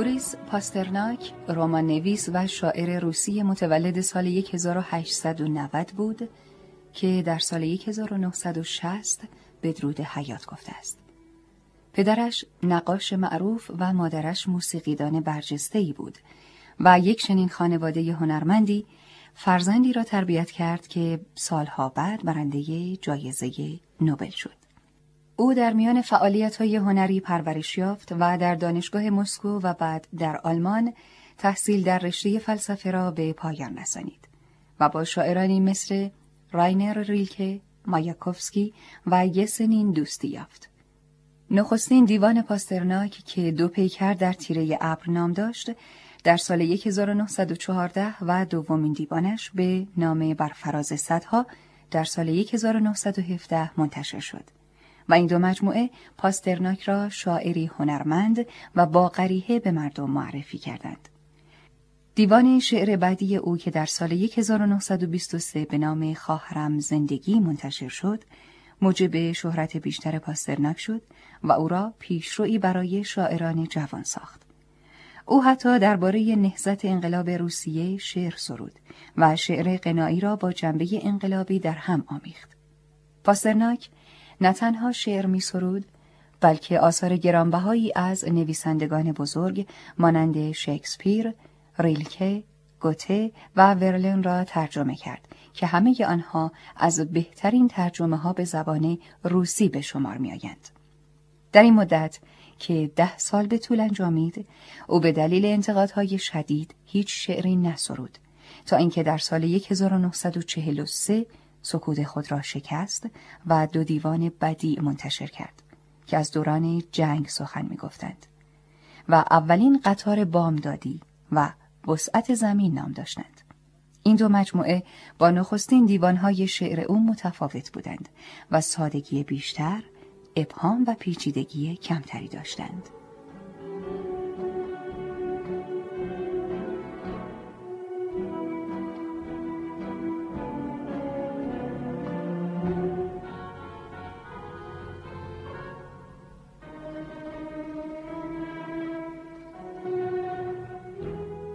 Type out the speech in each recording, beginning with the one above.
بوریس پاسترناک رمان نویس و شاعر روسی متولد سال 1890 بود که در سال 1960 بدرود حیات گفته است. پدرش نقاش معروف و مادرش موسیقیدان برجسته بود و یک چنین خانواده هنرمندی فرزندی را تربیت کرد که سالها بعد برنده جایزه نوبل شد. او در میان فعالیت های هنری پرورش یافت و در دانشگاه مسکو و بعد در آلمان تحصیل در رشته فلسفه را به پایان رسانید و با شاعرانی مثل راینر ریلکه، مایاکوفسکی و یسنین دوستی یافت. نخستین دیوان پاسترناک که دو پیکر در تیره ابر نام داشت در سال 1914 و دومین دیوانش به نام بر فراز صدها در سال 1917 منتشر شد و این دو مجموعه پاسترناک را شاعری هنرمند و با قریه به مردم معرفی کردند. دیوان شعر بعدی او که در سال 1923 به نام خواهرم زندگی منتشر شد، موجب شهرت بیشتر پاسترناک شد و او را پیشروی برای شاعران جوان ساخت. او حتی درباره نهضت انقلاب روسیه شعر سرود و شعر قنایی را با جنبه انقلابی در هم آمیخت. پاسترناک نه تنها شعر می سرود بلکه آثار گرانبهایی از نویسندگان بزرگ مانند شکسپیر، ریلکه، گوته و ورلن را ترجمه کرد که همه آنها از بهترین ترجمه ها به زبان روسی به شمار می آیند. در این مدت که ده سال به طول انجامید او به دلیل انتقادهای شدید هیچ شعری نسرود تا اینکه در سال 1943 سکوت خود را شکست و دو دیوان بدی منتشر کرد که از دوران جنگ سخن می گفتند و اولین قطار بامدادی و وسعت زمین نام داشتند. این دو مجموعه با نخستین دیوانهای شعر او متفاوت بودند و سادگی بیشتر ابهام و پیچیدگی کمتری داشتند.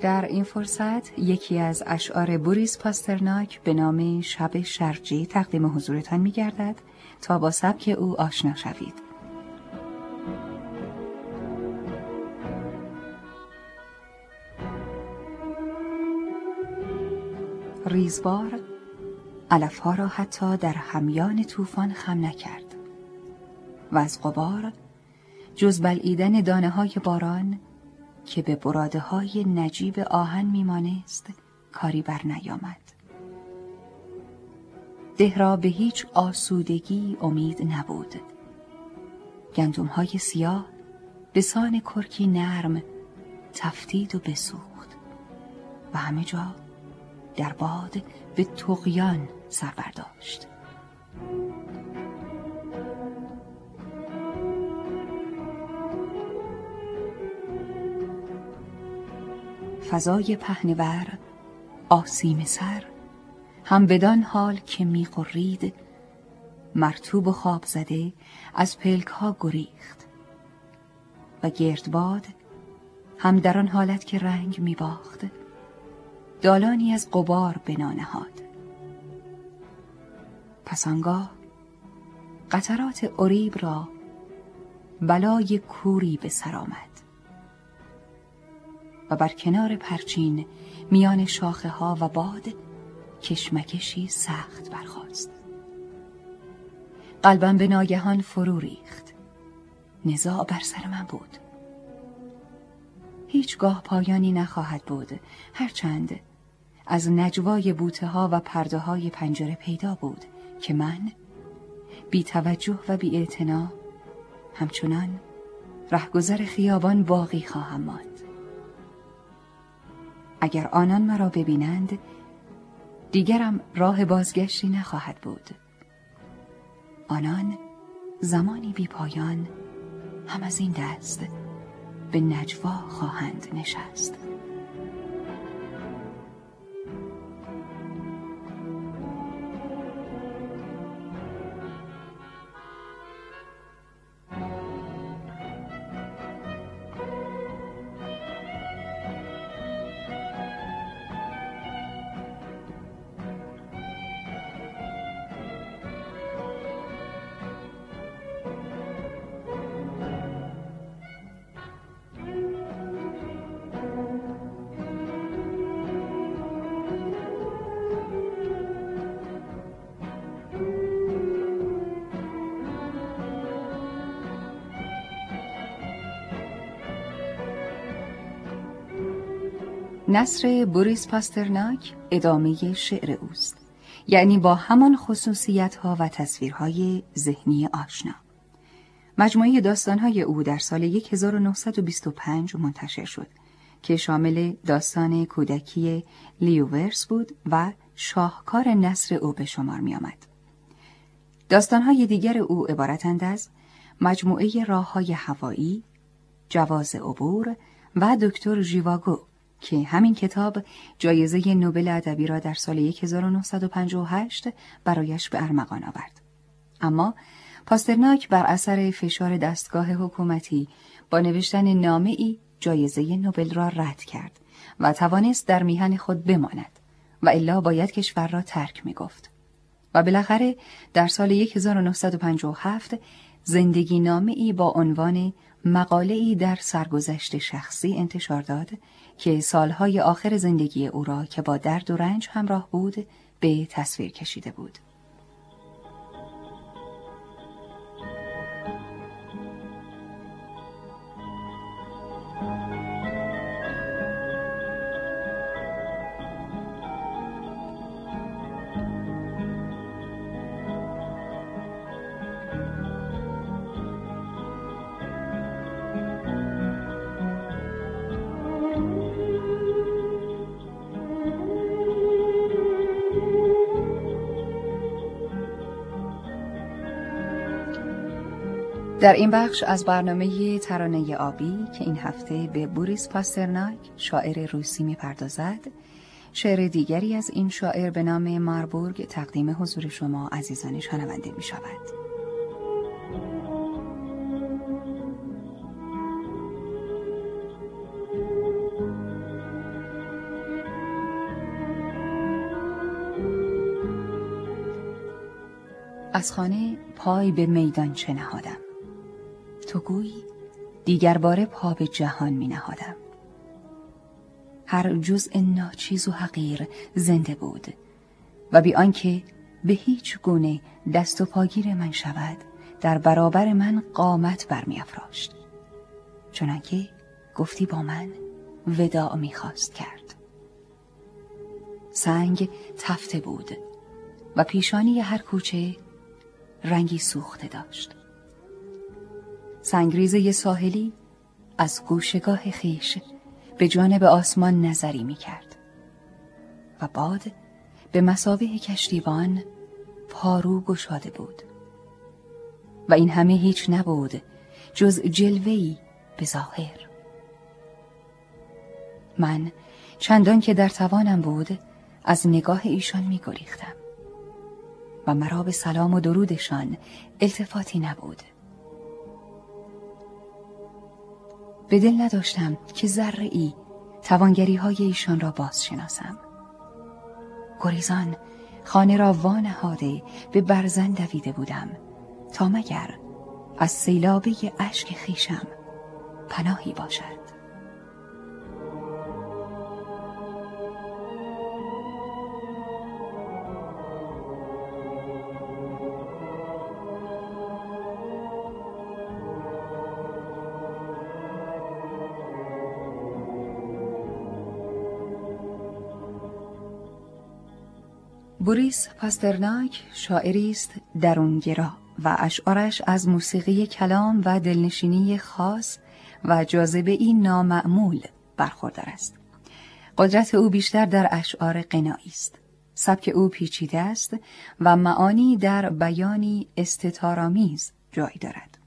در این فرصت یکی از اشعار بوریس پاسترناک به نام شب شرجی تقدیم حضورتان می گردد تا با سبک او آشنا شوید. ریزبار علفها را حتی در همیان طوفان خم نکرد و از قبار جز بلعیدن دانه های باران که به براده های نجیب آهن میمانست کاری بر نیامد. ده را به هیچ آسودگی امید نبود. گندم های سیاه به سان کرکی نرم تفتید و بسوخت و همه جا در باد به تقیان سر برداشت. فضای پهنور آسیم سر هم بدان حال که میقرید مرتوب و خواب زده از پلک ها گریخت. و گردباد هم در آن حالت که رنگ میباخت دالانی از قبار بنا نهاد. پس آنگاه قطرات اریب را بلای کوری به سر آمد. بر کنار پرچین میان شاخه ها و باد کشمکشی سخت برخاست. قلبم به ناگهان فرو ریخت. نزاع بر سر من بود. هیچگاه پایانی نخواهد بود. هرچند از نجوای بوته ها و پرده های پنجره پیدا بود که من بی توجه و بی همچنان رهگذر خیابان باقی خواهم ماند. اگر آنان مرا ببینند دیگرم راه بازگشتی نخواهد بود. آنان زمانی بی پایان هم از این دست به نجوا خواهند نشست. نصر بوریس پاسترناک ادامه شعر اوست یعنی با همان خصوصیت ها و تصویرهای ذهنی آشنا مجموعه داستانهای او در سال 1925 منتشر شد که شامل داستان کودکی لیوورس بود و شاهکار نصر او به شمار می آمد. داستانهای دیگر او عبارتند از مجموعه راه های هوایی، جواز عبور و دکتر ژیواگو که همین کتاب جایزه نوبل ادبی را در سال 1958 برایش به ارمغان آورد. اما پاسترناک بر اثر فشار دستگاه حکومتی با نوشتن نامه ای جایزه نوبل را رد کرد و توانست در میهن خود بماند و الا باید کشور را ترک می گفت. و بالاخره در سال 1957 زندگی نامه ای با عنوان مقاله ای در سرگذشت شخصی انتشار داد که سالهای آخر زندگی او را که با درد و رنج همراه بود به تصویر کشیده بود. در این بخش از برنامه ترانه آبی که این هفته به بوریس پاسترناک شاعر روسی می‌پردازد شعر دیگری از این شاعر به نام ماربورگ تقدیم حضور شما عزیزان شنونده می شود. از خانه پای به میدان چه نهادم تو دیگر باره پا به جهان می نهادم. هر جزء ناچیز و حقیر زنده بود و بی آنکه به هیچ گونه دست و پاگیر من شود در برابر من قامت برمیافراشت چنانکه گفتی با من وداع می‌خواست کرد. سنگ تفته بود و پیشانی هر کوچه رنگی سوخته داشت. سنگریزه ساحلی از گوشگاه خیش به جانب آسمان نظری می کرد و باد به مسابه کشتیبان پارو گشاده بود. و این همه هیچ نبود جز جلوهی به ظاهر. من چندان که در توانم بود از نگاه ایشان می گریختم و مرا به سلام و درودشان التفاتی نبود. به دل نداشتم که ذره ای توانگری های ایشان را باز شناسم گریزان خانه را وانهاده به برزن دویده بودم تا مگر از سیلابه اشک خیشم پناهی باشد. بوریس پاسترناک شاعری است درونگرا و اشعارش از موسیقی کلام و دلنشینی خاص و جاذبه این نامعمول برخوردار است. قدرت او بیشتر در اشعار قنایی است. سبک او پیچیده است و معانی در بیانی استتارآمیز جای دارد.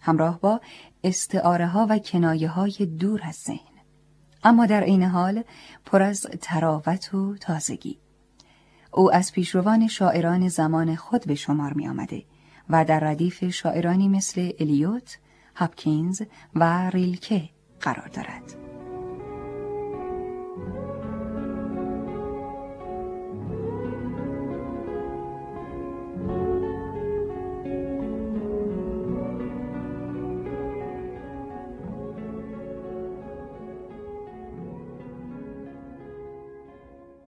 همراه با استعاره ها و کنایه های دور از ذهن. اما در این حال پر از تراوت و تازگی. او از پیشروان شاعران زمان خود به شمار می آمده و در ردیف شاعرانی مثل الیوت، هاپکینز و ریلکه قرار دارد.